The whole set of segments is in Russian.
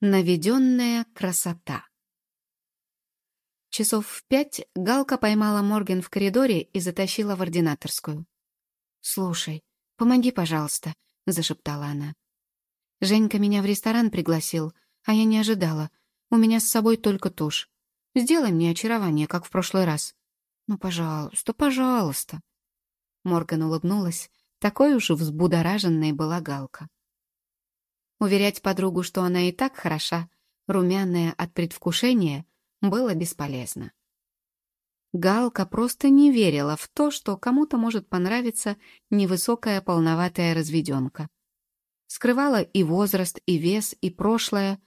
Наведенная красота. Часов в пять Галка поймала Морген в коридоре и затащила в ординаторскую. «Слушай, помоги, пожалуйста», — зашептала она. «Женька меня в ресторан пригласил, а я не ожидала. У меня с собой только тушь. Сделай мне очарование, как в прошлый раз. Ну, пожалуйста, пожалуйста». Морган улыбнулась. Такой уж взбудораженной была Галка. Уверять подругу, что она и так хороша, румяная от предвкушения, было бесполезно. Галка просто не верила в то, что кому-то может понравиться невысокая полноватая разведенка. Скрывала и возраст, и вес, и прошлое,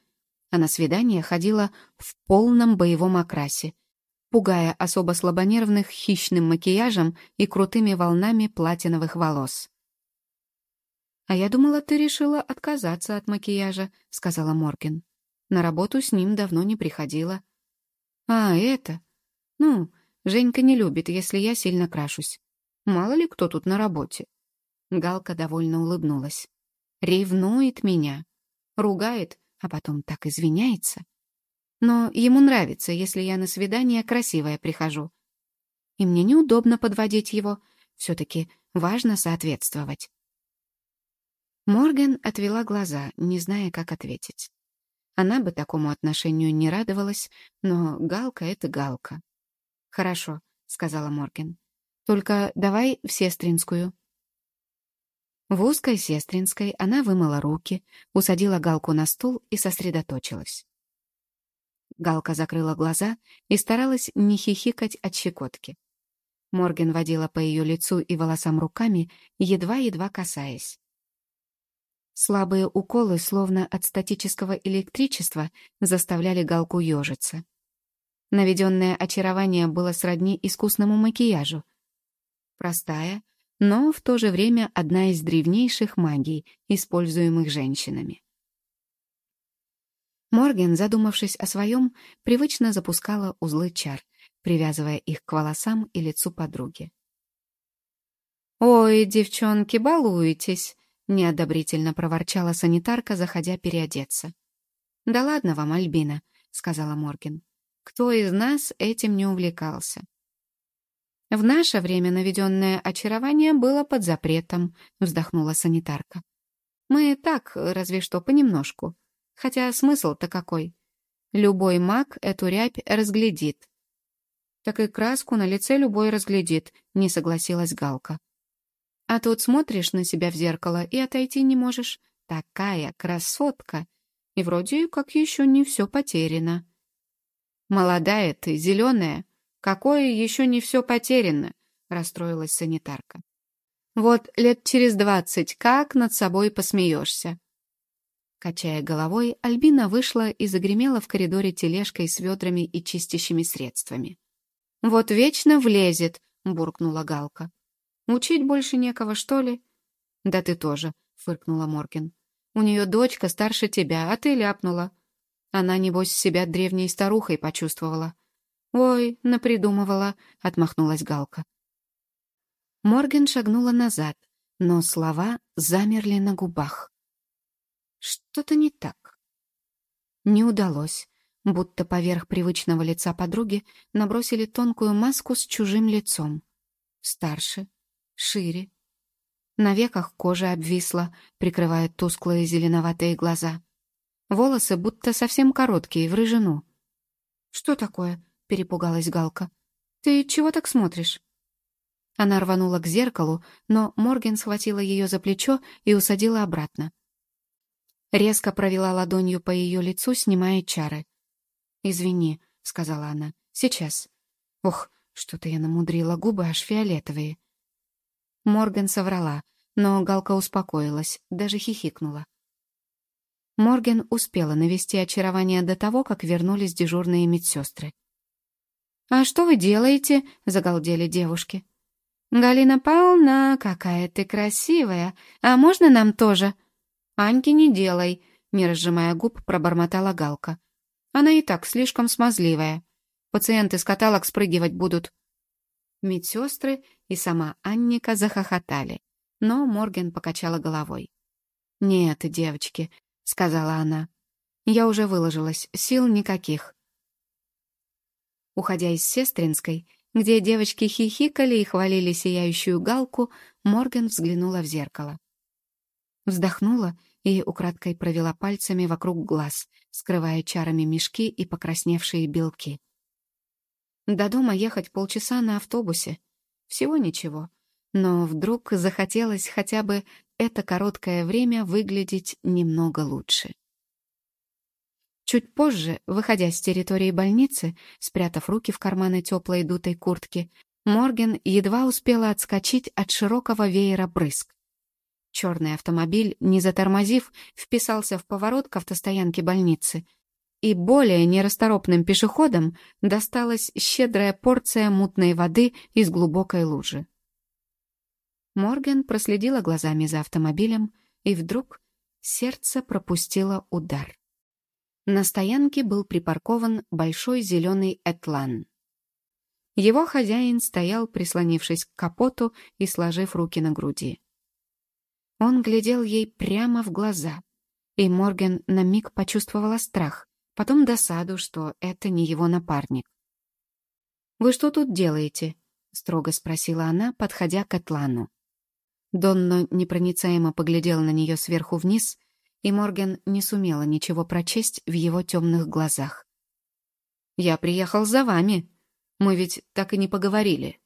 а на свидание ходила в полном боевом окрасе, пугая особо слабонервных хищным макияжем и крутыми волнами платиновых волос. «А я думала, ты решила отказаться от макияжа», — сказала Морген. «На работу с ним давно не приходила». «А, это? Ну, Женька не любит, если я сильно крашусь. Мало ли кто тут на работе». Галка довольно улыбнулась. «Ревнует меня. Ругает, а потом так извиняется. Но ему нравится, если я на свидание красивая прихожу. И мне неудобно подводить его. Все-таки важно соответствовать. Морган отвела глаза, не зная, как ответить. Она бы такому отношению не радовалась, но Галка — это Галка. «Хорошо», — сказала Морген. «Только давай в сестринскую». В узкой сестринской она вымыла руки, усадила Галку на стул и сосредоточилась. Галка закрыла глаза и старалась не хихикать от щекотки. Морген водила по ее лицу и волосам руками, едва-едва касаясь. Слабые уколы, словно от статического электричества, заставляли Галку ежиться. Наведенное очарование было сродни искусному макияжу. Простая, но в то же время одна из древнейших магий, используемых женщинами. Морген, задумавшись о своем, привычно запускала узлы чар, привязывая их к волосам и лицу подруги. «Ой, девчонки, балуетесь!» Неодобрительно проворчала санитарка, заходя переодеться. «Да ладно вам, Альбина», — сказала Морген. «Кто из нас этим не увлекался?» «В наше время наведенное очарование было под запретом», — вздохнула санитарка. «Мы так, разве что понемножку. Хотя смысл-то какой? Любой маг эту рябь разглядит». «Так и краску на лице любой разглядит», — не согласилась Галка. А тут смотришь на себя в зеркало и отойти не можешь. Такая красотка! И вроде как еще не все потеряно. Молодая ты, зеленая. Какое еще не все потеряно? Расстроилась санитарка. Вот лет через двадцать как над собой посмеешься? Качая головой, Альбина вышла и загремела в коридоре тележкой с ведрами и чистящими средствами. «Вот вечно влезет», — буркнула Галка. Учить больше некого, что ли?» «Да ты тоже», — фыркнула Моркин. «У нее дочка старше тебя, а ты ляпнула. Она, небось, себя древней старухой почувствовала». «Ой, напридумывала», — отмахнулась Галка. Морген шагнула назад, но слова замерли на губах. Что-то не так. Не удалось, будто поверх привычного лица подруги набросили тонкую маску с чужим лицом. Старше, шире. На веках кожа обвисла, прикрывая тусклые зеленоватые глаза. Волосы будто совсем короткие, в рыжину. «Что такое?» — перепугалась Галка. «Ты чего так смотришь?» Она рванула к зеркалу, но Морген схватила ее за плечо и усадила обратно. Резко провела ладонью по ее лицу, снимая чары. «Извини», — сказала она, — «сейчас». «Ох, что-то я намудрила, губы аж фиолетовые». Морган соврала, но Галка успокоилась, даже хихикнула. Морген успела навести очарование до того, как вернулись дежурные медсестры. «А что вы делаете?» — загалдели девушки. «Галина Павловна, какая ты красивая! А можно нам тоже?» «Аньки не делай», — не разжимая губ, пробормотала Галка. «Она и так слишком смазливая. Пациенты с каталог спрыгивать будут». Медсестры и сама Анника захохотали, но Морген покачала головой. «Нет, девочки», — сказала она, Я уже выложилась, сил никаких. Уходя из Сестринской, где девочки хихикали и хвалили сияющую галку, Морган взглянула в зеркало. Вздохнула и украдкой провела пальцами вокруг глаз, скрывая чарами мешки и покрасневшие белки. До дома ехать полчаса на автобусе. Всего ничего. Но вдруг захотелось хотя бы это короткое время выглядеть немного лучше. Чуть позже, выходя с территории больницы, спрятав руки в карманы теплой дутой куртки, Морген едва успела отскочить от широкого веера брызг. Черный автомобиль, не затормозив, вписался в поворот к автостоянке больницы, и более нерасторопным пешеходам досталась щедрая порция мутной воды из глубокой лужи. Морген проследила глазами за автомобилем, и вдруг сердце пропустило удар. На стоянке был припаркован большой зеленый Этлан. Его хозяин стоял, прислонившись к капоту и сложив руки на груди. Он глядел ей прямо в глаза, и Морген на миг почувствовала страх, потом досаду, что это не его напарник. «Вы что тут делаете?» — строго спросила она, подходя к Этлану. Донно непроницаемо поглядел на нее сверху вниз, и Морген не сумела ничего прочесть в его темных глазах. «Я приехал за вами. Мы ведь так и не поговорили».